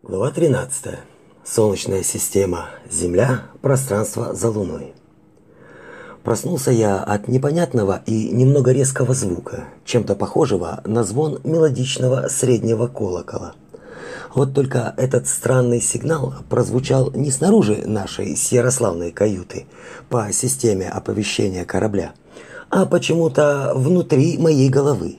Глава 13. Солнечная система. Земля. Пространство за Луной. Проснулся я от непонятного и немного резкого звука, чем-то похожего на звон мелодичного среднего колокола. Вот только этот странный сигнал прозвучал не снаружи нашей с Ярославной каюты по системе оповещения корабля, а почему-то внутри моей головы.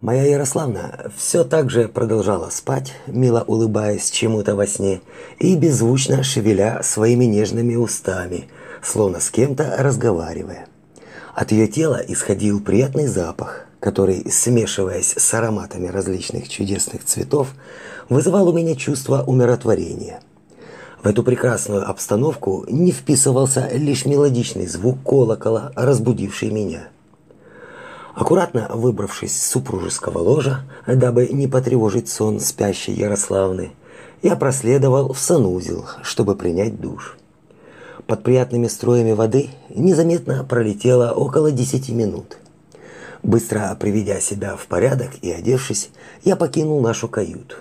Моя Ярославна все так же продолжала спать, мило улыбаясь чему-то во сне и беззвучно шевеля своими нежными устами, словно с кем-то разговаривая. От ее тела исходил приятный запах, который, смешиваясь с ароматами различных чудесных цветов, вызывал у меня чувство умиротворения. В эту прекрасную обстановку не вписывался лишь мелодичный звук колокола, разбудивший меня – Аккуратно выбравшись с супружеского ложа, дабы не потревожить сон спящей Ярославны, я проследовал в санузел, чтобы принять душ. Под приятными струями воды незаметно пролетело около десяти минут. Быстро приведя себя в порядок и одевшись, я покинул нашу каюту.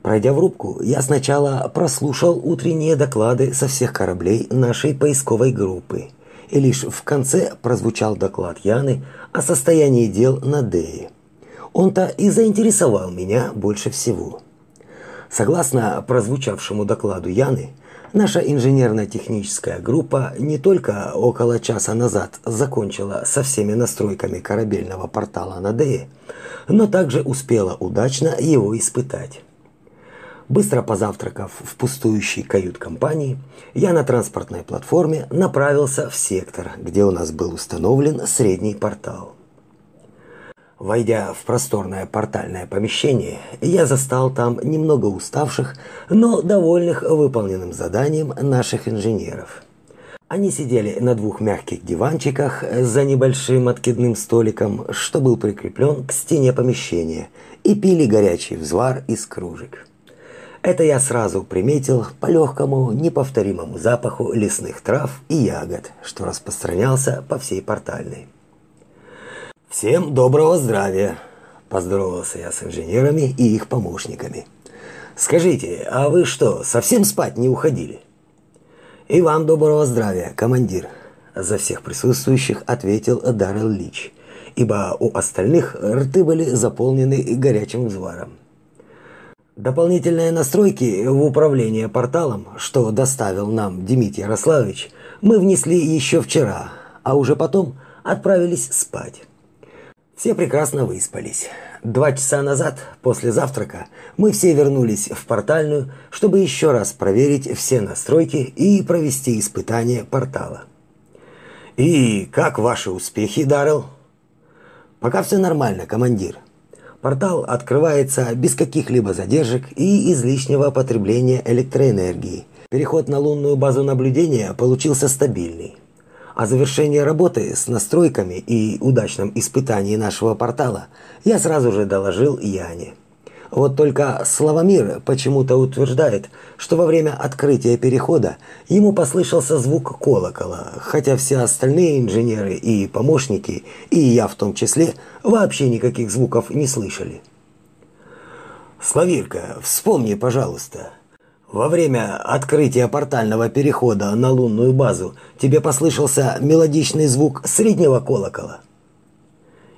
Пройдя в рубку, я сначала прослушал утренние доклады со всех кораблей нашей поисковой группы – и лишь в конце прозвучал доклад Яны о состоянии дел на Дее. Он-то и заинтересовал меня больше всего. Согласно прозвучавшему докладу Яны, наша инженерно-техническая группа не только около часа назад закончила со всеми настройками корабельного портала на Дее, но также успела удачно его испытать. Быстро позавтракав в пустующей кают-компании, я на транспортной платформе направился в сектор, где у нас был установлен средний портал. Войдя в просторное портальное помещение, я застал там немного уставших, но довольных выполненным заданием наших инженеров. Они сидели на двух мягких диванчиках за небольшим откидным столиком, что был прикреплен к стене помещения, и пили горячий взвар из кружек. Это я сразу приметил по легкому, неповторимому запаху лесных трав и ягод, что распространялся по всей портальной. «Всем доброго здравия!» – поздоровался я с инженерами и их помощниками. «Скажите, а вы что, совсем спать не уходили?» «И вам доброго здравия, командир!» – за всех присутствующих ответил Даррел Лич, ибо у остальных рты были заполнены горячим взваром. Дополнительные настройки в управление порталом, что доставил нам Дмитрий Ярославович, мы внесли еще вчера, а уже потом отправились спать. Все прекрасно выспались. Два часа назад, после завтрака, мы все вернулись в портальную, чтобы еще раз проверить все настройки и провести испытание портала. «И как ваши успехи, Даррелл?» «Пока все нормально, командир. Портал открывается без каких-либо задержек и излишнего потребления электроэнергии. Переход на лунную базу наблюдения получился стабильный. О завершении работы с настройками и удачном испытании нашего портала я сразу же доложил Яне. Вот только Славомир почему-то утверждает, что во время открытия перехода ему послышался звук колокола, хотя все остальные инженеры и помощники, и я в том числе, вообще никаких звуков не слышали. Славирка, вспомни, пожалуйста, во время открытия портального перехода на лунную базу тебе послышался мелодичный звук среднего колокола.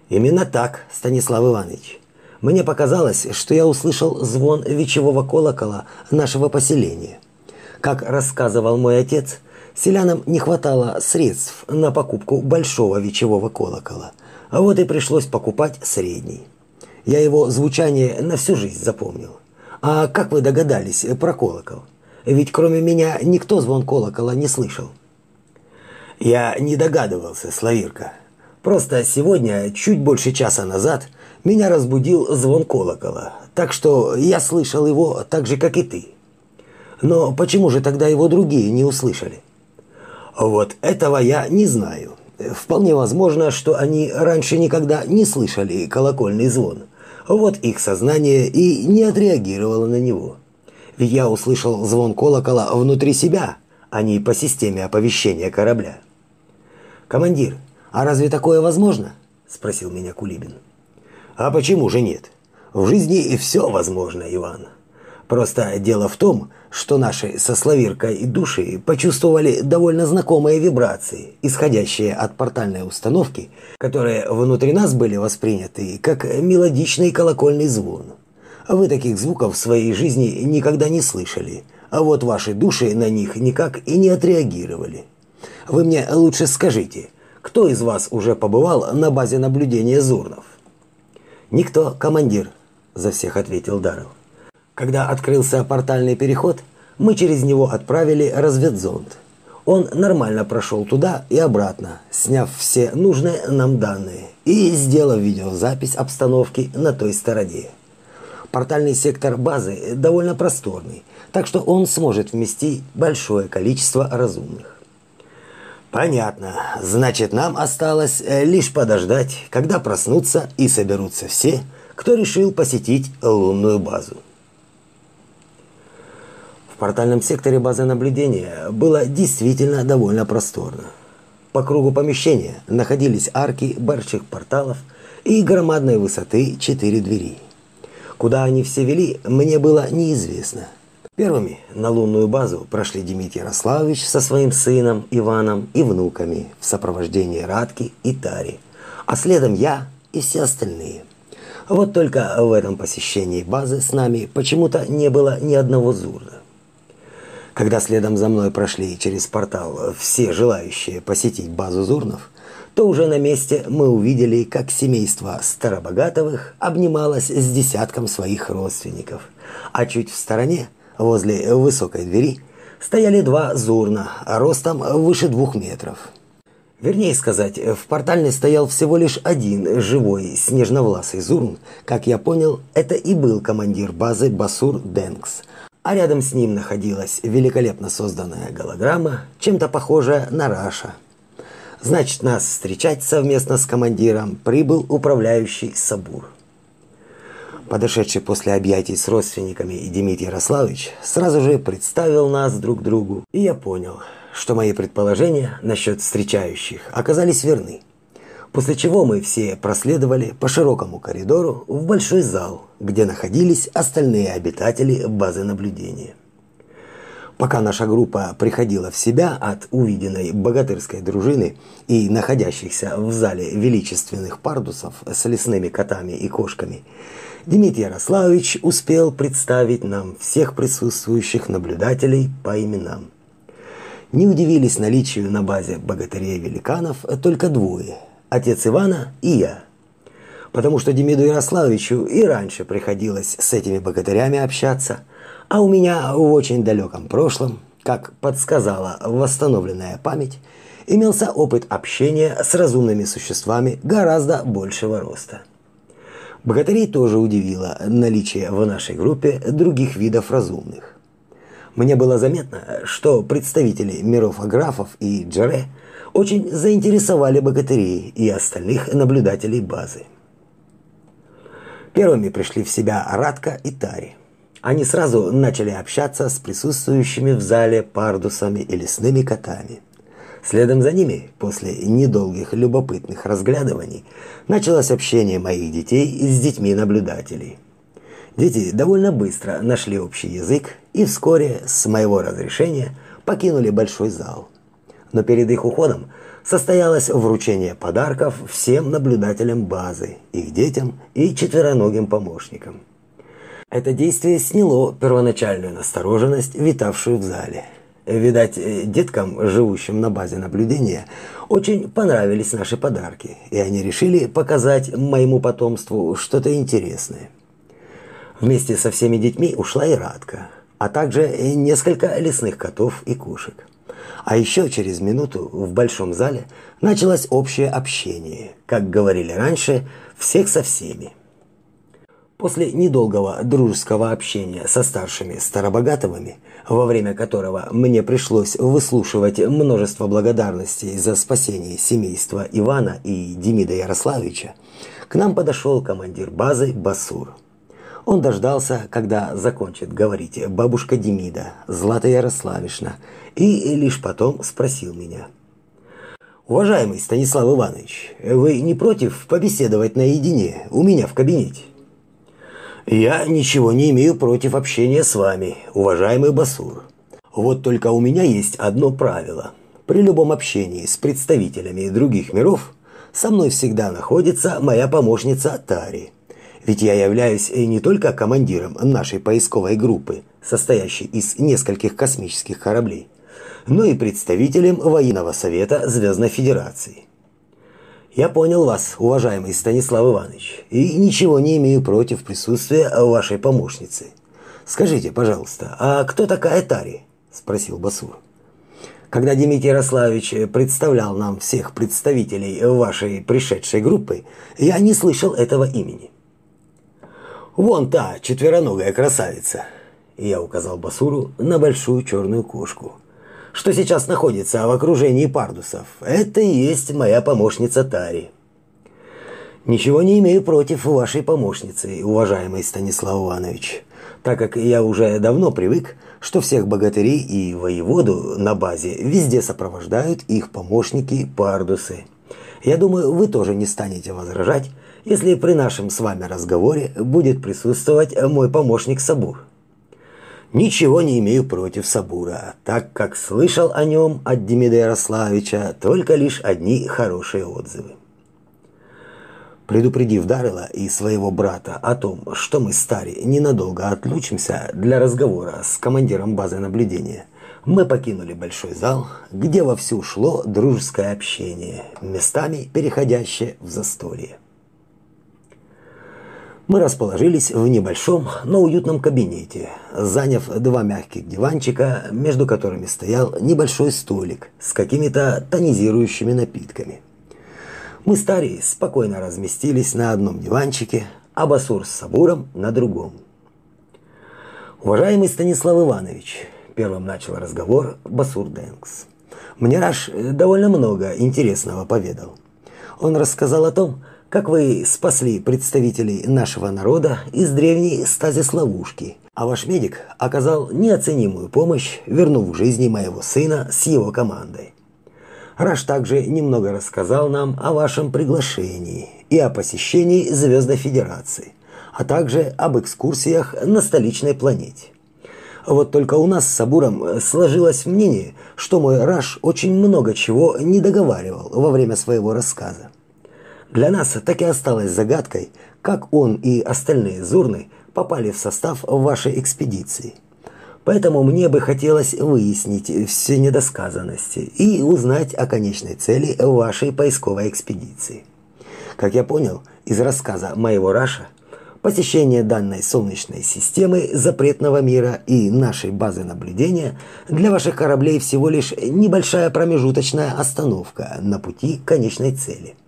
Именно так, Станислав Иванович. Мне показалось, что я услышал звон вечевого колокола нашего поселения. Как рассказывал мой отец, селянам не хватало средств на покупку большого вечевого колокола, а вот и пришлось покупать средний. Я его звучание на всю жизнь запомнил. А как вы догадались про колокол? Ведь кроме меня никто звон колокола не слышал. Я не догадывался, Славирка. Просто сегодня, чуть больше часа назад, меня разбудил звон колокола, так что я слышал его так же, как и ты. Но почему же тогда его другие не услышали? Вот этого я не знаю. Вполне возможно, что они раньше никогда не слышали колокольный звон. Вот их сознание и не отреагировало на него. Ведь я услышал звон колокола внутри себя, а не по системе оповещения корабля. «Командир, а разве такое возможно?» – спросил меня Кулибин. А почему же нет? В жизни и все возможно, Иван. Просто дело в том, что наши со Славиркой души почувствовали довольно знакомые вибрации, исходящие от портальной установки, которые внутри нас были восприняты как мелодичный колокольный звон. Вы таких звуков в своей жизни никогда не слышали, а вот ваши души на них никак и не отреагировали. Вы мне лучше скажите, кто из вас уже побывал на базе наблюдения Зурнов? Никто, командир, за всех ответил Даррелл. Когда открылся портальный переход, мы через него отправили разведзонд. Он нормально прошел туда и обратно, сняв все нужные нам данные и сделав видеозапись обстановки на той стороне. Портальный сектор базы довольно просторный, так что он сможет вместить большое количество разумных. Понятно. Значит, нам осталось э, лишь подождать, когда проснутся и соберутся все, кто решил посетить лунную базу. В портальном секторе базы наблюдения было действительно довольно просторно. По кругу помещения находились арки больших порталов и громадной высоты четыре двери. Куда они все вели, мне было неизвестно. Первыми на лунную базу прошли Дмитрий Ярославович со своим сыном Иваном и внуками в сопровождении Радки и Тари, а следом я и все остальные. Вот только в этом посещении базы с нами почему-то не было ни одного зурда. Когда следом за мной прошли через портал все желающие посетить базу Зурнов, то уже на месте мы увидели, как семейство Старобогатовых обнималось с десятком своих родственников. А чуть в стороне, возле высокой двери, стояли два Зурна, ростом выше двух метров. Вернее сказать, в портальне стоял всего лишь один живой снежновласый Зурн. Как я понял, это и был командир базы Басур Денкс – а рядом с ним находилась великолепно созданная голограмма, чем-то похожая на Раша. Значит, нас встречать совместно с командиром прибыл управляющий Сабур. Подошедший после объятий с родственниками и Дмитрий Ярославович сразу же представил нас друг другу, и я понял, что мои предположения насчет встречающих оказались верны. После чего мы все проследовали по широкому коридору в большой зал, где находились остальные обитатели базы наблюдения. Пока наша группа приходила в себя от увиденной богатырской дружины и находящихся в зале величественных пардусов с лесными котами и кошками, Дмитрий Ярославович успел представить нам всех присутствующих наблюдателей по именам. Не удивились наличию на базе богатырей-великанов только двое – отец Ивана и я. Потому что Демиду Ярославовичу и раньше приходилось с этими богатырями общаться, а у меня в очень далеком прошлом, как подсказала восстановленная память, имелся опыт общения с разумными существами гораздо большего роста. Богатырей тоже удивило наличие в нашей группе других видов разумных. Мне было заметно, что представители миров Аграфов и Джаре – очень заинтересовали богатырей и остальных наблюдателей базы. Первыми пришли в себя Радка и Тари. Они сразу начали общаться с присутствующими в зале пардусами и лесными котами. Следом за ними, после недолгих любопытных разглядываний, началось общение моих детей с детьми наблюдателей. Дети довольно быстро нашли общий язык и вскоре, с моего разрешения, покинули большой зал – но перед их уходом состоялось вручение подарков всем наблюдателям базы, их детям и четвероногим помощникам. Это действие сняло первоначальную настороженность, витавшую в зале. Видать, деткам, живущим на базе наблюдения, очень понравились наши подарки, и они решили показать моему потомству что-то интересное. Вместе со всеми детьми ушла и Радка, а также несколько лесных котов и кошек. А еще через минуту в большом зале началось общее общение, как говорили раньше, всех со всеми. После недолгого дружеского общения со старшими Старобогатовыми, во время которого мне пришлось выслушивать множество благодарностей за спасение семейства Ивана и Демида Ярославича, к нам подошел командир базы Басур. Он дождался, когда закончит говорить бабушка Демида, Злата Ярославишна, и лишь потом спросил меня. «Уважаемый Станислав Иванович, вы не против побеседовать наедине у меня в кабинете?» Я ничего не имею против общения с вами, уважаемый Басур. Вот только у меня есть одно правило. При любом общении с представителями других миров со мной всегда находится моя помощница Тари. Ведь я являюсь не только командиром нашей поисковой группы, состоящей из нескольких космических кораблей, но и представителем военного совета Звездной Федерации. Я понял вас, уважаемый Станислав Иванович, и ничего не имею против присутствия вашей помощницы. Скажите, пожалуйста, а кто такая Тари? спросил Басур. Когда Дмитрий Ярославович представлял нам всех представителей вашей пришедшей группы, я не слышал этого имени. Вон та четвероногая красавица. И я указал Басуру на большую черную кошку, что сейчас находится в окружении пардусов. Это и есть моя помощница Тари. Ничего не имею против вашей помощницы, уважаемый Станислав Иванович, так как я уже давно привык, что всех богатырей и воеводу на базе везде сопровождают их помощники пардусы. Я думаю, вы тоже не станете возражать, если при нашем с вами разговоре будет присутствовать мой помощник Сабур. Ничего не имею против Сабура, так как слышал о нем от Демида Ярославича только лишь одни хорошие отзывы. Предупредив Дарила и своего брата о том, что мы с ненадолго отлучимся для разговора с командиром базы наблюдения, мы покинули большой зал, где вовсю шло дружеское общение, местами переходящее в застолье. Мы расположились в небольшом, но уютном кабинете, заняв два мягких диванчика, между которыми стоял небольшой столик с какими-то тонизирующими напитками. Мы с спокойно разместились на одном диванчике, а Басур с Сабуром на другом. «Уважаемый Станислав Иванович», – первым начал разговор Басур Дэнкс, – «мне Раш довольно много интересного поведал. Он рассказал о том, как вы спасли представителей нашего народа из древней стазис-ловушки, а ваш медик оказал неоценимую помощь, вернув к жизни моего сына с его командой. Раш также немного рассказал нам о вашем приглашении и о посещении Звездной Федерации, а также об экскурсиях на столичной планете. Вот только у нас с Сабуром сложилось мнение, что мой Раш очень много чего не договаривал во время своего рассказа. Для нас так и осталось загадкой, как он и остальные Зурны попали в состав вашей экспедиции. Поэтому мне бы хотелось выяснить все недосказанности и узнать о конечной цели вашей поисковой экспедиции. Как я понял из рассказа моего Раша, посещение данной Солнечной системы запретного мира и нашей базы наблюдения для ваших кораблей всего лишь небольшая промежуточная остановка на пути к конечной цели –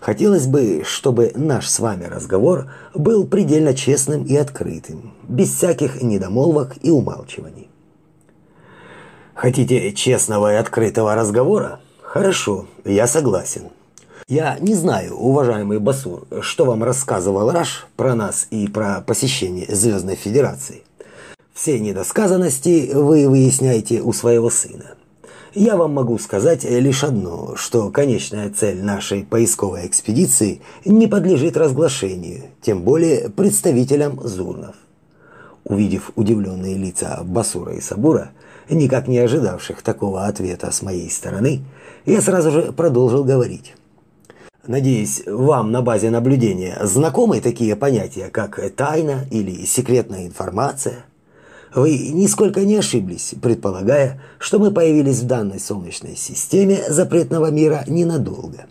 Хотелось бы, чтобы наш с вами разговор был предельно честным и открытым, без всяких недомолвок и умалчиваний. Хотите честного и открытого разговора? Хорошо, я согласен. Я не знаю, уважаемый Басур, что вам рассказывал Раш про нас и про посещение Звездной Федерации. Все недосказанности вы выясняете у своего сына. Я вам могу сказать лишь одно, что конечная цель нашей поисковой экспедиции не подлежит разглашению, тем более представителям Зурнов. Увидев удивленные лица Басура и Сабура, никак не ожидавших такого ответа с моей стороны, я сразу же продолжил говорить. Надеюсь, вам на базе наблюдения знакомы такие понятия, как тайна или секретная информация? Вы нисколько не ошиблись, предполагая, что мы появились в данной Солнечной системе запретного мира ненадолго.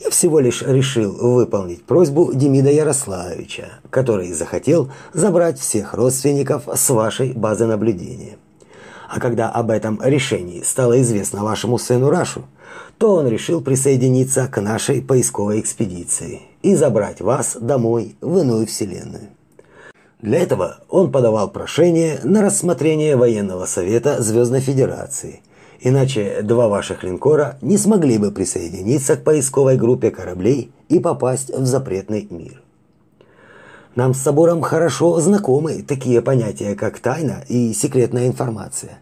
Я всего лишь решил выполнить просьбу Демида Ярославовича, который захотел забрать всех родственников с вашей базы наблюдения. А когда об этом решении стало известно вашему сыну Рашу, то он решил присоединиться к нашей поисковой экспедиции и забрать вас домой в иную вселенную. Для этого он подавал прошение на рассмотрение военного совета Звездной Федерации. Иначе два ваших линкора не смогли бы присоединиться к поисковой группе кораблей и попасть в запретный мир. Нам с Собором хорошо знакомы такие понятия, как тайна и секретная информация.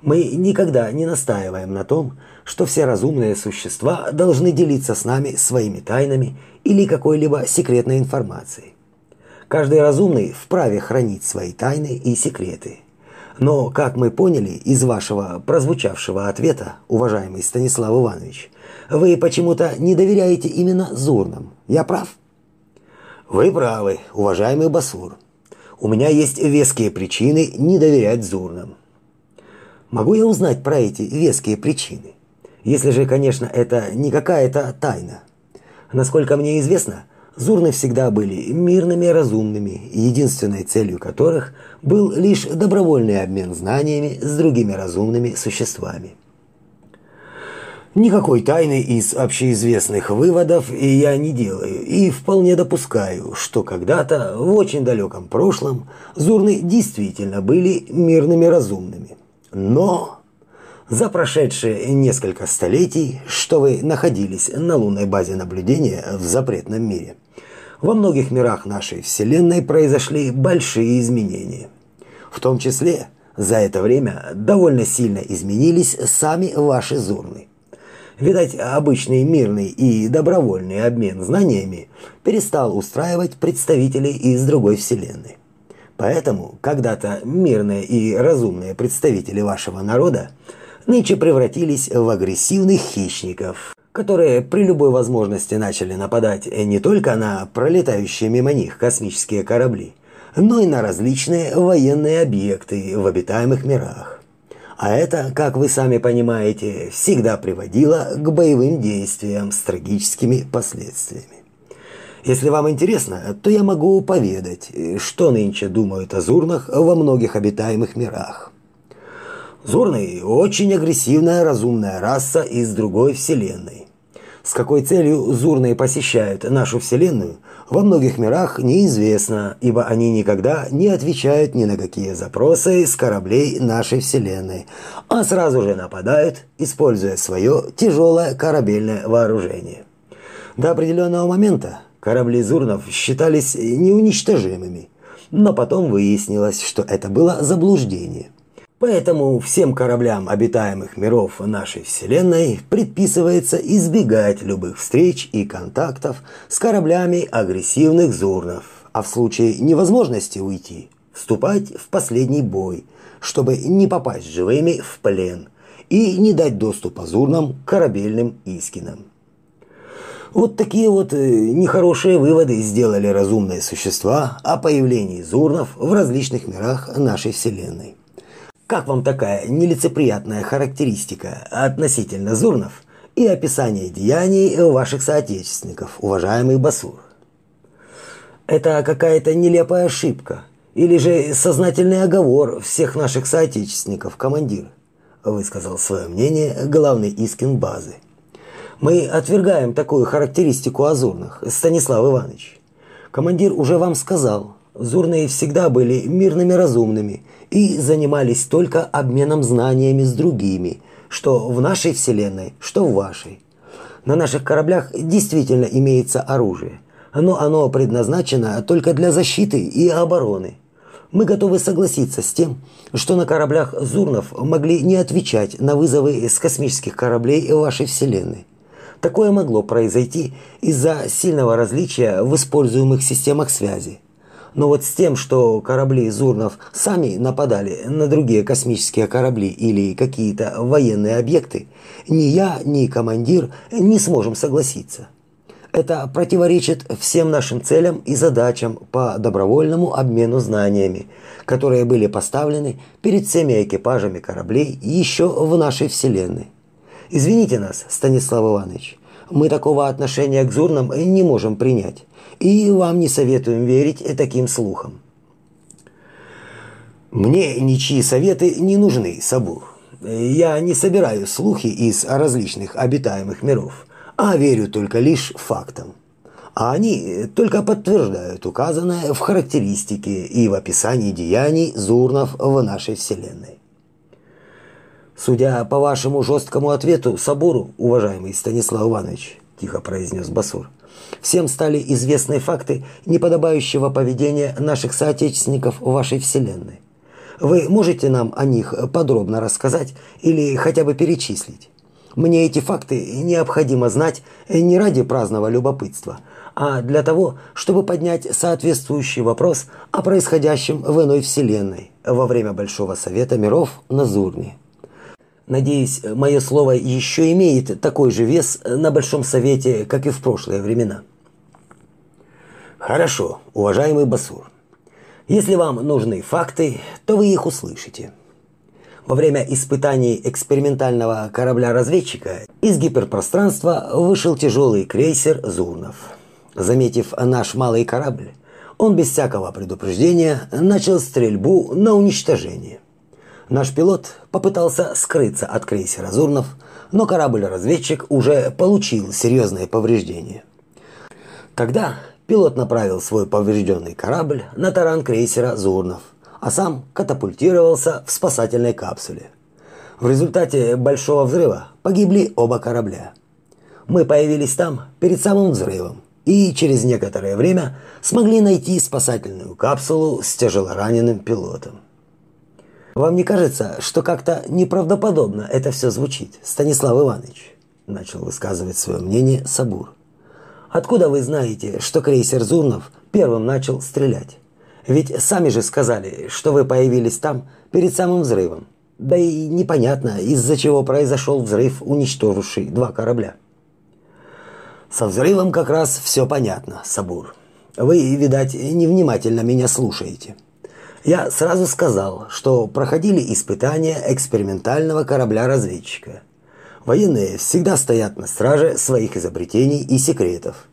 Мы никогда не настаиваем на том, что все разумные существа должны делиться с нами своими тайнами или какой-либо секретной информацией. Каждый разумный вправе хранить свои тайны и секреты. Но, как мы поняли из вашего прозвучавшего ответа, уважаемый Станислав Иванович, вы почему-то не доверяете именно Зурнам. Я прав? Вы правы, уважаемый Басур. У меня есть веские причины не доверять Зурнам. Могу я узнать про эти веские причины? Если же, конечно, это не какая-то тайна. Насколько мне известно, Зурны всегда были мирными и разумными, единственной целью которых был лишь добровольный обмен знаниями с другими разумными существами. Никакой тайны из общеизвестных выводов я не делаю, и вполне допускаю, что когда-то, в очень далеком прошлом, Зурны действительно были мирными разумными. Но за прошедшие несколько столетий, что вы находились на лунной базе наблюдения в запретном мире, во многих мирах нашей Вселенной произошли большие изменения. В том числе за это время довольно сильно изменились сами ваши зурны. Видать, обычный мирный и добровольный обмен знаниями перестал устраивать представителей из другой вселенной. Поэтому когда-то мирные и разумные представители вашего народа нынче превратились в агрессивных хищников, которые при любой возможности начали нападать не только на пролетающие мимо них космические корабли, но и на различные военные объекты в обитаемых мирах. А это, как вы сами понимаете, всегда приводило к боевым действиям с трагическими последствиями. Если вам интересно, то я могу поведать, что нынче думают о зурнах во многих обитаемых мирах. Зурны – очень агрессивная разумная раса из другой вселенной. С какой целью зурные посещают нашу вселенную, во многих мирах неизвестно, ибо они никогда не отвечают ни на какие запросы с кораблей нашей вселенной, а сразу же нападают, используя свое тяжелое корабельное вооружение. До определенного момента корабли Зурнов считались неуничтожимыми, но потом выяснилось, что это было заблуждение – Поэтому всем кораблям обитаемых миров нашей Вселенной предписывается избегать любых встреч и контактов с кораблями агрессивных зурнов, а в случае невозможности уйти, вступать в последний бой, чтобы не попасть живыми в плен и не дать доступа зурнам корабельным искинам. Вот такие вот э, нехорошие выводы сделали разумные существа о появлении зурнов в различных мирах нашей Вселенной. Как вам такая нелицеприятная характеристика относительно Зурнов и описание деяний ваших соотечественников, уважаемый Басур? Это какая-то нелепая ошибка или же сознательный оговор всех наших соотечественников, командир, высказал свое мнение главный Искин базы. Мы отвергаем такую характеристику Азурных, Станислав Иванович. Командир уже вам сказал, Зурные всегда были мирными разумными и занимались только обменом знаниями с другими, что в нашей вселенной, что в вашей. На наших кораблях действительно имеется оружие, но оно предназначено только для защиты и обороны. Мы готовы согласиться с тем, что на кораблях Зурнов могли не отвечать на вызовы с космических кораблей вашей вселенной. Такое могло произойти из-за сильного различия в используемых системах связи. Но вот с тем, что корабли Зурнов сами нападали на другие космические корабли или какие-то военные объекты, ни я, ни командир не сможем согласиться. Это противоречит всем нашим целям и задачам по добровольному обмену знаниями, которые были поставлены перед всеми экипажами кораблей еще в нашей Вселенной. Извините нас, Станислав Иванович, мы такого отношения к Зурнам не можем принять и вам не советуем верить таким слухам. Мне ничьи советы не нужны, Сабур. Я не собираю слухи из различных обитаемых миров, а верю только лишь фактам. А они только подтверждают указанное в характеристике и в описании деяний Зурнов в нашей Вселенной. Судя по вашему жесткому ответу Сабуру, уважаемый Станислав Иванович, тихо произнес Басур, — Всем стали известны факты неподобающего поведения наших соотечественников в вашей вселенной. Вы можете нам о них подробно рассказать или хотя бы перечислить? Мне эти факты необходимо знать не ради праздного любопытства, а для того, чтобы поднять соответствующий вопрос о происходящем в иной вселенной во время Большого Совета Миров на Зурне. Надеюсь, мое слово еще имеет такой же вес на Большом Совете, как и в прошлые времена. Хорошо, уважаемый Басур. Если вам нужны факты, то вы их услышите. Во время испытаний экспериментального корабля-разведчика из гиперпространства вышел тяжелый крейсер «Зурнов». Заметив наш малый корабль, он без всякого предупреждения начал стрельбу на уничтожение. Наш пилот попытался скрыться от крейсера «Зурнов», но корабль-разведчик уже получил серьезные повреждения. Тогда пилот направил свой поврежденный корабль на таран крейсера «Зурнов», а сам катапультировался в спасательной капсуле. В результате большого взрыва погибли оба корабля. Мы появились там перед самым взрывом и через некоторое время смогли найти спасательную капсулу с тяжелораненым пилотом. Вам не кажется, что как-то неправдоподобно это все звучит, Станислав Иванович? Начал высказывать свое мнение Сабур. Откуда вы знаете, что крейсер Зурнов первым начал стрелять? Ведь сами же сказали, что вы появились там перед самым взрывом. Да и непонятно, из-за чего произошел взрыв, уничтоживший два корабля. Со взрывом как раз все понятно, Сабур. Вы, видать, невнимательно меня слушаете. Я сразу сказал, что проходили испытания экспериментального корабля-разведчика. Военные всегда стоят на страже своих изобретений и секретов.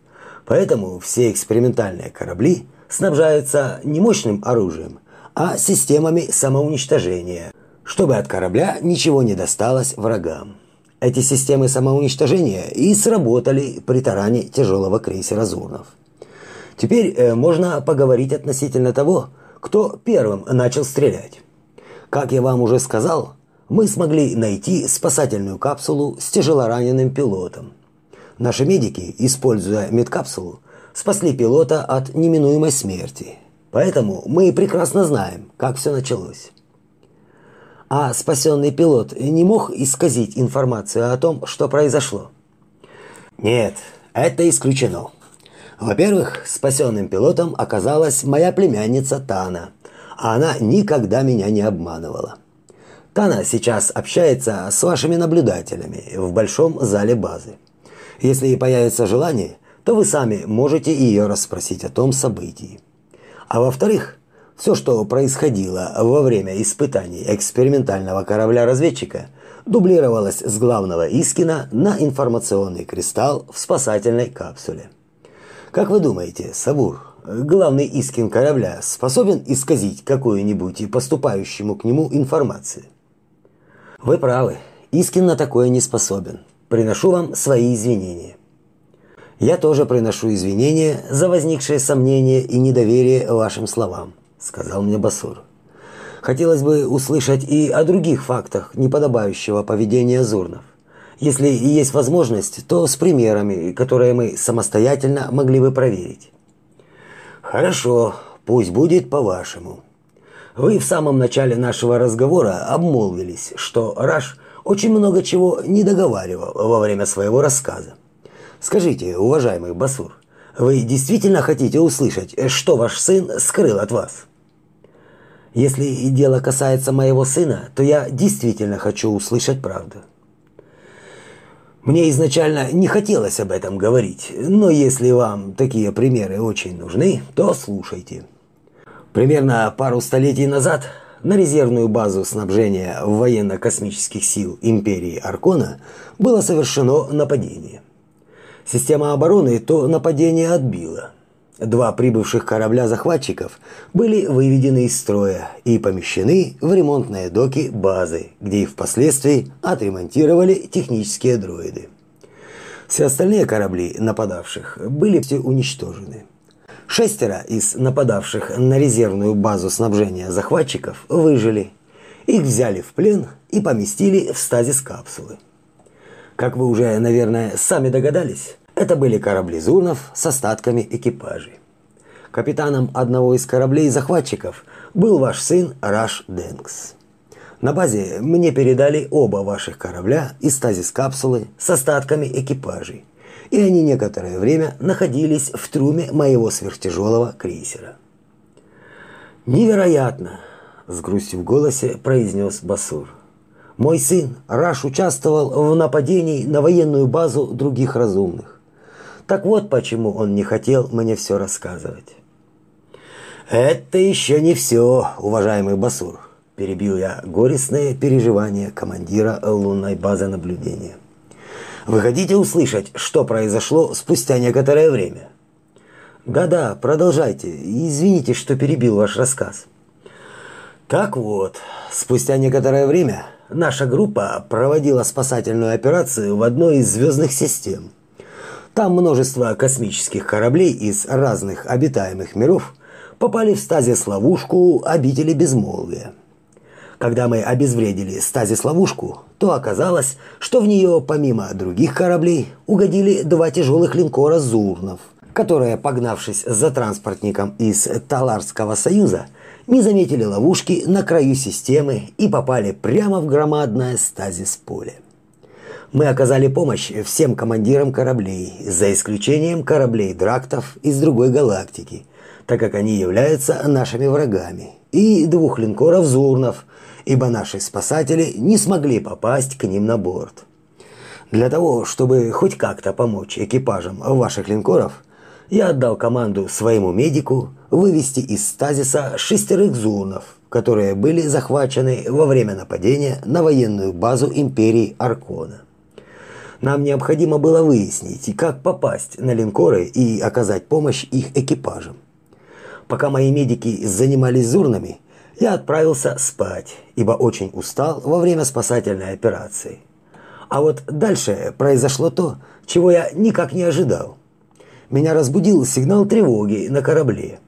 Поэтому все экспериментальные корабли снабжаются не мощным оружием, а системами самоуничтожения, чтобы от корабля ничего не досталось врагам. Эти системы самоуничтожения и сработали при таране тяжелого крейсера «Зурнов». Теперь э, можно поговорить относительно того, кто первым начал стрелять. Как я вам уже сказал, мы смогли найти спасательную капсулу с тяжелораненым пилотом. Наши медики, используя медкапсулу, спасли пилота от неминуемой смерти. Поэтому мы прекрасно знаем, как все началось. А спасенный пилот не мог исказить информацию о том, что произошло? Нет, это исключено. Во-первых, спасенным пилотом оказалась моя племянница Тана, а она никогда меня не обманывала. Тана сейчас общается с вашими наблюдателями в большом зале базы. Если ей появится желание, то вы сами можете ее расспросить о том событии. А во-вторых, все, что происходило во время испытаний экспериментального корабля-разведчика, дублировалось с главного Искина на информационный кристалл в спасательной капсуле. Как вы думаете, Сабур, главный Искин корабля способен исказить какую-нибудь поступающему к нему информацию? Вы правы, Искин на такое не способен. Приношу вам свои извинения. Я тоже приношу извинения за возникшие сомнения и недоверие вашим словам, сказал мне Басур. Хотелось бы услышать и о других фактах неподобающего поведения Зурнов. Если есть возможность, то с примерами, которые мы самостоятельно могли бы проверить. Хорошо, пусть будет по-вашему. Вы в самом начале нашего разговора обмолвились, что Раш очень много чего не договаривал во время своего рассказа. Скажите, уважаемый Басур, вы действительно хотите услышать, что ваш сын скрыл от вас? Если дело касается моего сына, то я действительно хочу услышать правду. Мне изначально не хотелось об этом говорить, но если вам такие примеры очень нужны, то слушайте. Примерно пару столетий назад на резервную базу снабжения военно-космических сил империи Аркона было совершено нападение. Система обороны то нападение отбила. Два прибывших корабля захватчиков были выведены из строя и помещены в ремонтные доки базы, где их впоследствии отремонтировали технические дроиды. Все остальные корабли нападавших были все уничтожены. Шестеро из нападавших на резервную базу снабжения захватчиков выжили. Их взяли в плен и поместили в стазис капсулы. Как вы уже, наверное, сами догадались, это были корабли Зурнов с остатками экипажей. Капитаном одного из кораблей захватчиков был ваш сын Раш Денкс. На базе мне передали оба ваших корабля и стазис капсулы с остатками экипажей. и они некоторое время находились в трюме моего сверхтяжелого крейсера. «Невероятно!» – с грустью в голосе произнес Басур. «Мой сын Раш участвовал в нападении на военную базу других разумных. Так вот почему он не хотел мне все рассказывать». «Это еще не все, уважаемый Басур», – перебил я горестные переживания командира лунной базы наблюдения. «Вы хотите услышать, что произошло спустя некоторое время?» Да-да, продолжайте. Извините, что перебил ваш рассказ. Так вот, спустя некоторое время наша группа проводила спасательную операцию в одной из звездных систем. Там множество космических кораблей из разных обитаемых миров попали в стазис-ловушку обители безмолвия. Когда мы обезвредили стазис-ловушку, то оказалось, что в нее помимо других кораблей угодили два тяжелых линкора «Зурнов», которые, погнавшись за транспортником из Таларского союза, не заметили ловушки на краю системы и попали прямо в громадное стазис-поле. Мы оказали помощь всем командирам кораблей, за исключением кораблей Драктов из другой галактики, так как они являются нашими врагами, и двух линкоров Зурнов, ибо наши спасатели не смогли попасть к ним на борт. Для того, чтобы хоть как-то помочь экипажам ваших линкоров – я отдал команду своему медику вывести из стазиса шестерых зунов, которые были захвачены во время нападения на военную базу империи Аркона. Нам необходимо было выяснить, как попасть на линкоры и оказать помощь их экипажам. Пока мои медики занимались зурнами, я отправился спать, ибо очень устал во время спасательной операции. А вот дальше произошло то, чего я никак не ожидал меня разбудил сигнал тревоги на корабле.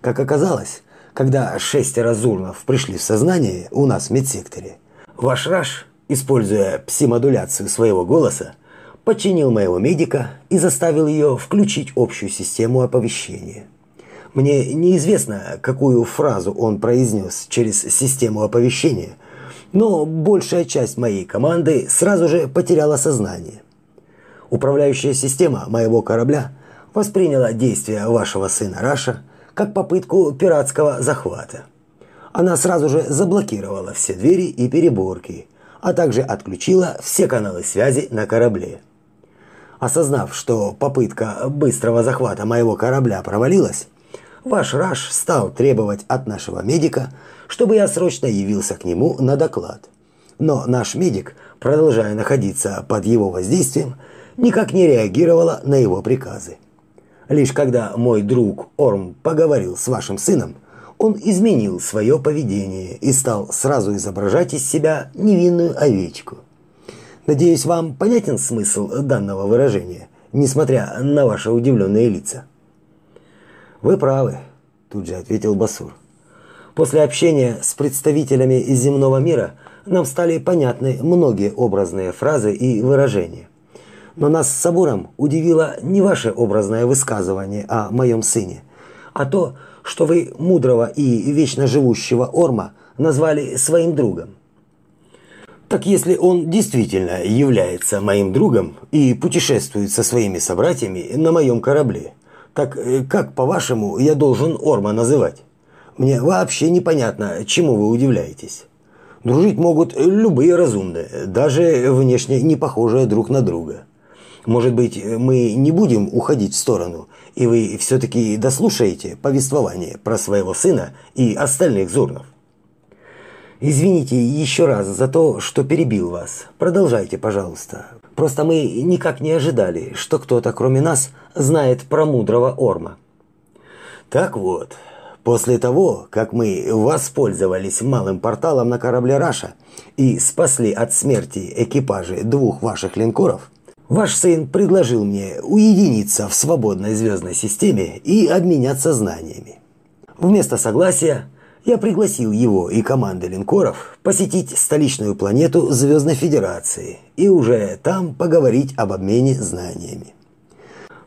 Как оказалось, когда шестеро зурнов пришли в сознание у нас в медсекторе, ваш Раш, используя псимодуляцию своего голоса, подчинил моего медика и заставил ее включить общую систему оповещения. Мне неизвестно, какую фразу он произнес через систему оповещения, но большая часть моей команды сразу же потеряла сознание. Управляющая система моего корабля – восприняла действия вашего сына Раша как попытку пиратского захвата. Она сразу же заблокировала все двери и переборки, а также отключила все каналы связи на корабле. Осознав, что попытка быстрого захвата моего корабля провалилась, ваш Раш стал требовать от нашего медика, чтобы я срочно явился к нему на доклад. Но наш медик, продолжая находиться под его воздействием, никак не реагировала на его приказы. Лишь когда мой друг Орм поговорил с вашим сыном, он изменил свое поведение и стал сразу изображать из себя невинную овечку. Надеюсь, вам понятен смысл данного выражения, несмотря на ваши удивленные лица. Вы правы, тут же ответил Басур. После общения с представителями из земного мира нам стали понятны многие образные фразы и выражения. Но нас с Сабуром удивило не ваше образное высказывание о моем сыне, а то, что вы мудрого и вечно живущего Орма назвали своим другом. Так если он действительно является моим другом и путешествует со своими собратьями на моем корабле, так э, как, по-вашему, я должен Орма называть? Мне вообще непонятно, чему вы удивляетесь. Дружить могут любые разумные, даже внешне не похожие друг на друга. Может быть, мы не будем уходить в сторону, и вы все-таки дослушаете повествование про своего сына и остальных зурнов. Извините еще раз за то, что перебил вас. Продолжайте, пожалуйста. Просто мы никак не ожидали, что кто-то, кроме нас, знает про мудрого Орма. Так вот, после того, как мы воспользовались малым порталом на корабле Раша и спасли от смерти экипажи двух ваших линкоров, Ваш сын предложил мне уединиться в свободной звездной системе и обменяться знаниями. Вместо согласия я пригласил его и команды линкоров посетить столичную планету Звездной Федерации и уже там поговорить об обмене знаниями.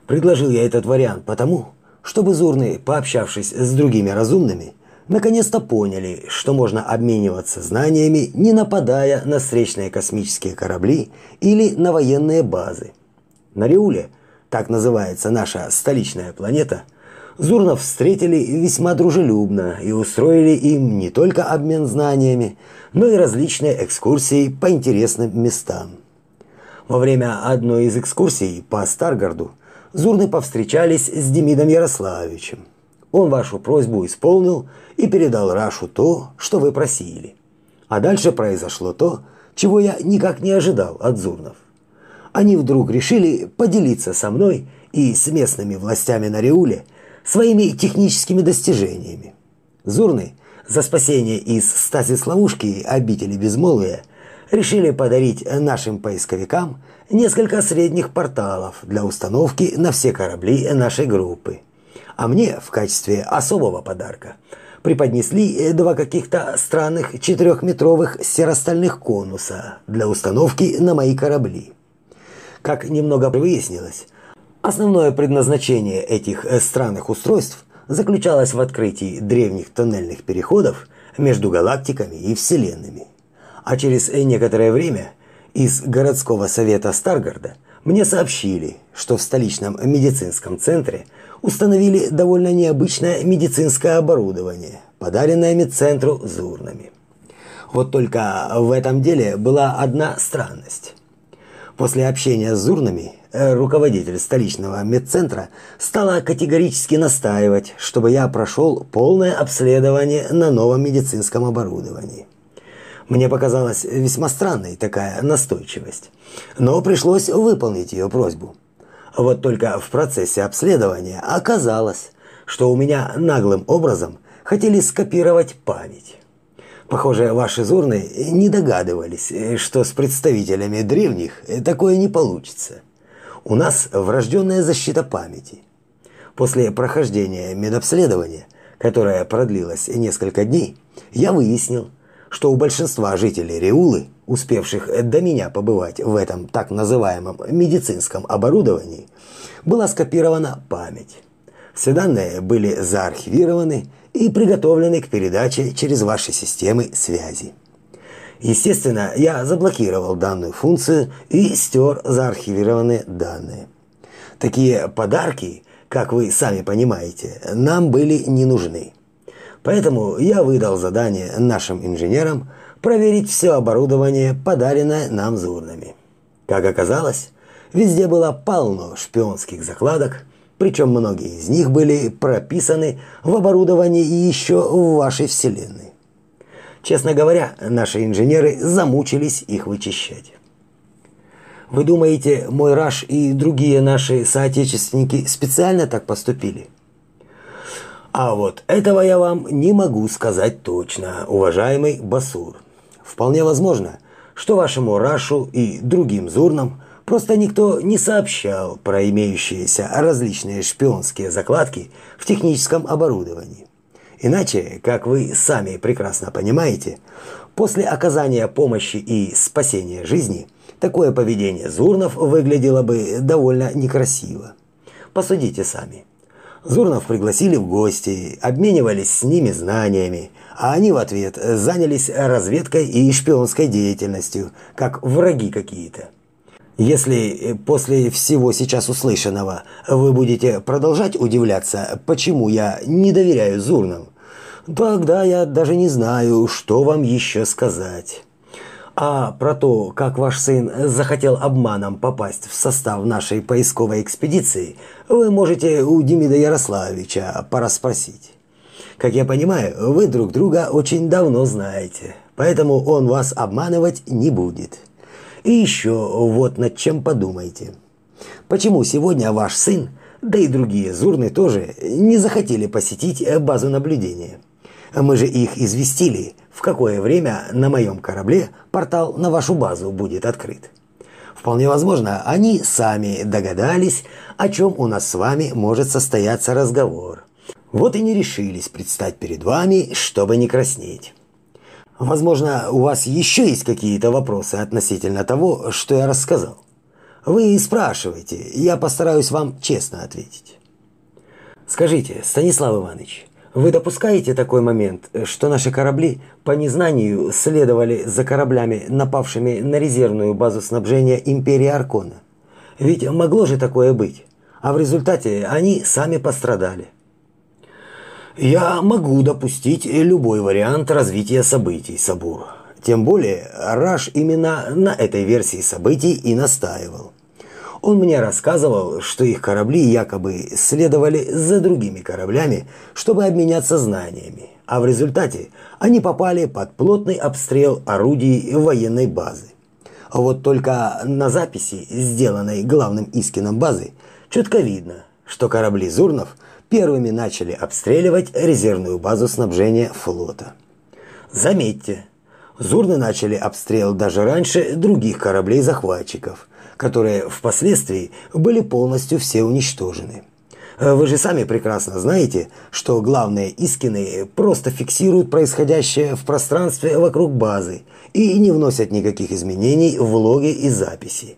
Предложил я этот вариант потому, чтобы Зурны, пообщавшись с другими разумными, наконец-то поняли, что можно обмениваться знаниями, не нападая на встречные космические корабли или на военные базы. На Риуле так называется наша столичная планета, Зурнов встретили весьма дружелюбно и устроили им не только обмен знаниями, но и различные экскурсии по интересным местам. Во время одной из экскурсий по Старгарду Зурны повстречались с Демидом Ярославовичем. Он вашу просьбу исполнил и передал Рашу то, что вы просили. А дальше произошло то, чего я никак не ожидал от Зурнов. Они вдруг решили поделиться со мной и с местными властями на Риуле своими техническими достижениями. Зурны за спасение из стазис-ловушки обители безмолвия решили подарить нашим поисковикам несколько средних порталов для установки на все корабли нашей группы. А мне в качестве особого подарка преподнесли два каких-то странных четырехметровых серостальных конуса для установки на мои корабли. Как немного выяснилось, основное предназначение этих странных устройств заключалась в открытии древних тоннельных переходов между галактиками и вселенными. А через некоторое время из городского совета Старгарда мне сообщили, что в столичном медицинском центре установили довольно необычное медицинское оборудование, подаренное медцентру Зурнами. Вот только в этом деле была одна странность. После общения с Зурнами Э, руководитель столичного медцентра стала категорически настаивать, чтобы я прошел полное обследование на новом медицинском оборудовании. Мне показалась весьма странной такая настойчивость, но пришлось выполнить ее просьбу. Вот только в процессе обследования оказалось, что у меня наглым образом хотели скопировать память. Похоже, ваши зурны не догадывались, что с представителями древних такое не получится. У нас врожденная защита памяти. После прохождения медобследования, которое продлилось несколько дней, я выяснил, что у большинства жителей Реулы, успевших до меня побывать в этом так называемом медицинском оборудовании, была скопирована память. Все данные были заархивированы и приготовлены к передаче через ваши системы связи. Естественно, я заблокировал данную функцию и стер заархивированные данные. Такие подарки, как вы сами понимаете, нам были не нужны. Поэтому я выдал задание нашим инженерам проверить все оборудование, подаренное нам зурнами. Как оказалось, везде было полно шпионских закладок, причем многие из них были прописаны в оборудовании еще в вашей вселенной. Честно говоря, наши инженеры замучились их вычищать. Вы думаете, мой Раш и другие наши соотечественники специально так поступили? А вот этого я вам не могу сказать точно, уважаемый Басур. Вполне возможно, что вашему Рашу и другим Зурнам просто никто не сообщал про имеющиеся различные шпионские закладки в техническом оборудовании. Иначе, как вы сами прекрасно понимаете, после оказания помощи и спасения жизни, такое поведение Зурнов выглядело бы довольно некрасиво. Посудите сами. Зурнов пригласили в гости, обменивались с ними знаниями, а они в ответ занялись разведкой и шпионской деятельностью, как враги какие-то. Если после всего сейчас услышанного вы будете продолжать удивляться, почему я не доверяю Зурнам, тогда я даже не знаю, что вам еще сказать. А про то, как ваш сын захотел обманом попасть в состав нашей поисковой экспедиции, вы можете у Демида Ярославовича порасспросить. Как я понимаю, вы друг друга очень давно знаете, поэтому он вас обманывать не будет. И еще вот над чем подумайте. Почему сегодня ваш сын, да и другие зурны тоже, не захотели посетить базу наблюдения? Мы же их известили, в какое время на моем корабле портал на вашу базу будет открыт. Вполне возможно, они сами догадались, о чем у нас с вами может состояться разговор. Вот и не решились предстать перед вами, чтобы не краснеть. Возможно, у вас еще есть какие-то вопросы относительно того, что я рассказал. Вы спрашивайте, я постараюсь вам честно ответить. Скажите, Станислав Иванович, вы допускаете такой момент, что наши корабли по незнанию следовали за кораблями, напавшими на резервную базу снабжения Империи Аркона? Ведь могло же такое быть. а в результате они сами пострадали. Я могу допустить любой вариант развития событий, Сабур. Тем более, Раш именно на этой версии событий и настаивал. Он мне рассказывал, что их корабли якобы следовали за другими кораблями, чтобы обменяться знаниями, а в результате они попали под плотный обстрел орудий военной базы. Вот только на записи, сделанной главным Искином базы, четко видно, что корабли Зурнов первыми начали обстреливать резервную базу снабжения флота. Заметьте, Зурны начали обстрел даже раньше других кораблей-захватчиков, которые впоследствии были полностью все уничтожены. Вы же сами прекрасно знаете, что главные Искины просто фиксируют происходящее в пространстве вокруг базы и не вносят никаких изменений в логи и записи.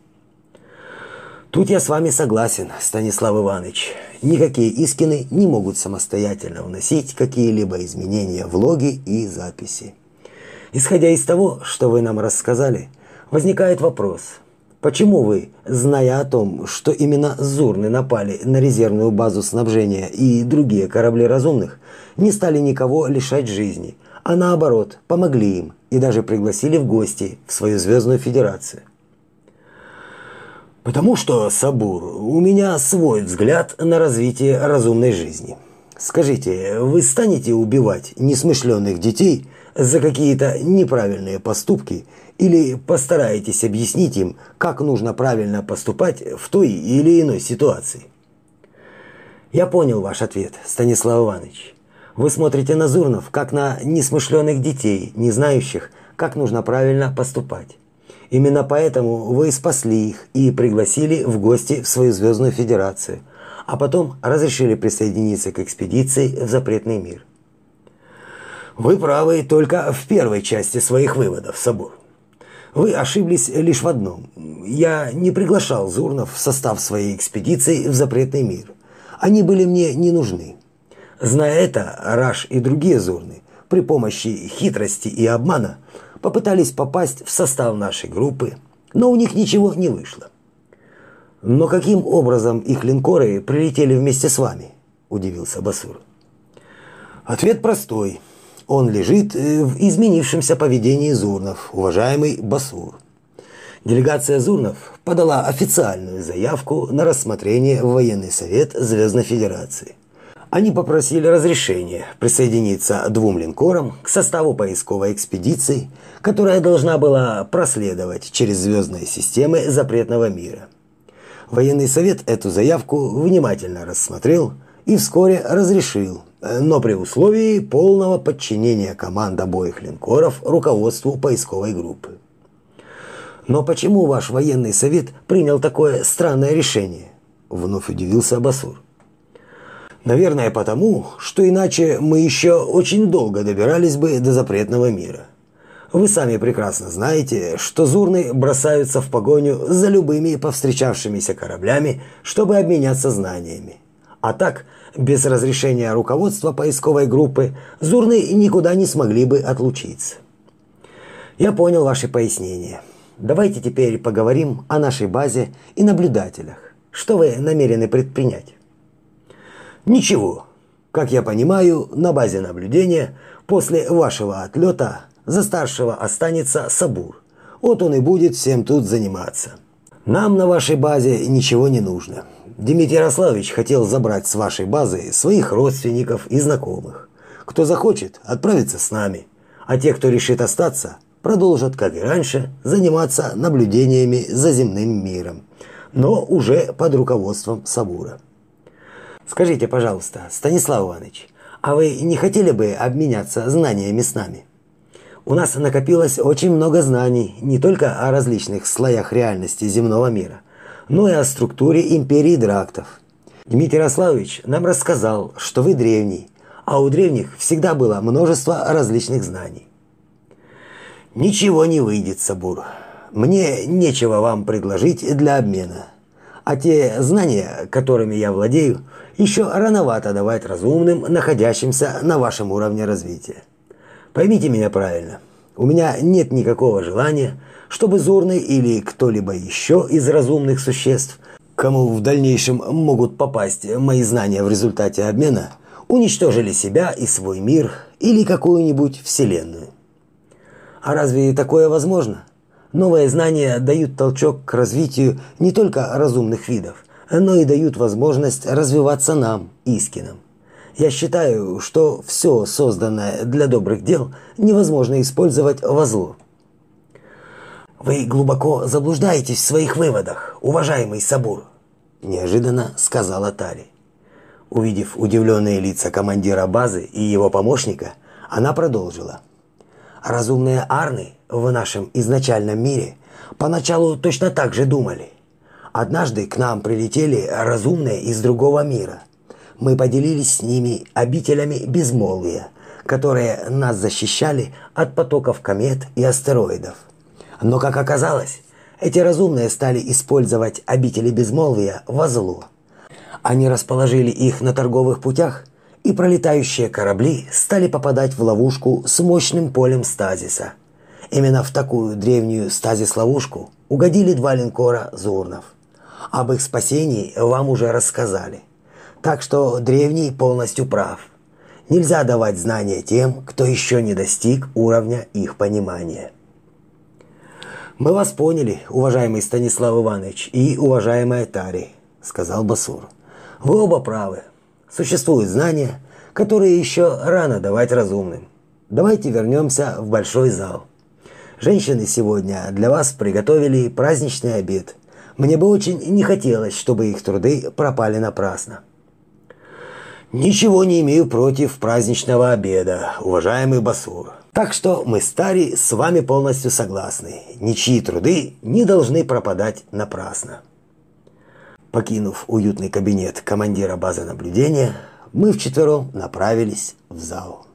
Тут я с вами согласен, Станислав Иванович. Никакие Искины не могут самостоятельно вносить какие-либо изменения в логи и записи. Исходя из того, что вы нам рассказали, возникает вопрос – Почему вы, зная о том, что именно Зурны напали на резервную базу снабжения и другие корабли разумных, не стали никого лишать жизни, а наоборот, помогли им и даже пригласили в гости в свою звездную федерацию? Потому что, Сабур, у меня свой взгляд на развитие разумной жизни. Скажите, вы станете убивать несмышленных детей за какие-то неправильные поступки или постараетесь объяснить им, как нужно правильно поступать в той или иной ситуации? Я понял ваш ответ, Станислав Иванович. Вы смотрите на Зурнов, как на несмышленных детей, не знающих, как нужно правильно поступать. Именно поэтому вы спасли их и пригласили в гости в свою звездную федерацию, а потом разрешили присоединиться к экспедиции в запретный мир. Вы правы только в первой части своих выводов, Сабур. Вы ошиблись лишь в одном. Я не приглашал Зурнов в состав своей экспедиции в запретный мир. Они были мне не нужны. Зная это, Раш и другие Зурны при помощи хитрости и обмана попытались попасть в состав нашей группы, но у них ничего не вышло. Но каким образом их линкоры прилетели вместе с вами? удивился Басур. Ответ простой. Он лежит э, в изменившемся поведении Зурнов, уважаемый Басур. Делегация Зурнов подала официальную заявку на рассмотрение в военный совет Звездной Федерации. Они попросили разрешения присоединиться двум линкорам к составу поисковой экспедиции, которая должна была проследовать через звездные системы запретного мира. Военный совет эту заявку внимательно рассмотрел и вскоре разрешил но при условии полного подчинения команд обоих линкоров руководству поисковой группы. Но почему ваш военный совет принял такое странное решение? Вновь удивился Абасур. Наверное, потому, что иначе мы еще очень долго добирались бы до запретного мира. Вы сами прекрасно знаете, что зурны бросаются в погоню за любыми повстречавшимися кораблями, чтобы обменяться знаниями. А так – без разрешения руководства поисковой группы Зурны никуда не смогли бы отлучиться. Я понял ваши пояснения. Давайте теперь поговорим о нашей базе и наблюдателях. Что вы намерены предпринять? Ничего. Как я понимаю, на базе наблюдения после вашего отлета за старшего останется Сабур. Вот он и будет всем тут заниматься. Нам на вашей базе ничего не нужно. Дмитрий Ярославович хотел забрать с вашей базы своих родственников и знакомых. Кто захочет, отправится с нами. А те, кто решит остаться, продолжат, как и раньше, заниматься наблюдениями за земным миром, но уже под руководством Сабура. Скажите, пожалуйста, Станислав Иванович, а вы не хотели бы обменяться знаниями с нами? У нас накопилось очень много знаний не только о различных слоях реальности земного мира – но и о структуре империи Драктов. Дмитрий Ярославович нам рассказал, что вы древний, а у древних всегда было множество различных знаний. Ничего не выйдет, Сабур. Мне нечего вам предложить для обмена. А те знания, которыми я владею, еще рановато давать разумным, находящимся на вашем уровне развития. Поймите меня правильно. У меня нет никакого желания чтобы Зорный или кто-либо еще из разумных существ кому в дальнейшем могут попасть мои знания в результате обмена, уничтожили себя и свой мир или какую-нибудь вселенную. А разве такое возможно? Новые знания дают толчок к развитию не только разумных видов, но и дают возможность развиваться нам, Искинам. Я считаю, что все созданное для добрых дел невозможно использовать во зло. Вы глубоко заблуждаетесь в своих выводах, уважаемый Сабур, неожиданно сказала Тари. Увидев удивленные лица командира базы и его помощника, она продолжила: Разумные арны в нашем изначальном мире поначалу точно так же думали. Однажды к нам прилетели разумные из другого мира. Мы поделились с ними обителями безмолвия, которые нас защищали от потоков комет и астероидов. Но, как оказалось, эти разумные стали использовать обители безмолвия во зло. Они расположили их на торговых путях и пролетающие корабли стали попадать в ловушку с мощным полем стазиса. Именно в такую древнюю стазис-ловушку угодили два линкора Зурнов. Об их спасении вам уже рассказали. Так что древний полностью прав. Нельзя давать знания тем, кто еще не достиг уровня их понимания. Мы вас поняли, уважаемый Станислав Иванович и уважаемая Тари, сказал Басур. Вы оба правы. Существуют знания, которые еще рано давать разумным. Давайте вернемся в большой зал. Женщины сегодня для вас приготовили праздничный обед. Мне бы очень не хотелось, чтобы их труды пропали напрасно. Ничего не имею против праздничного обеда, уважаемый Басур. Так что мы стари с вами полностью согласны. Ничьи труды не должны пропадать напрасно. Покинув уютный кабинет командира базы наблюдения, мы вчетвером направились в зал.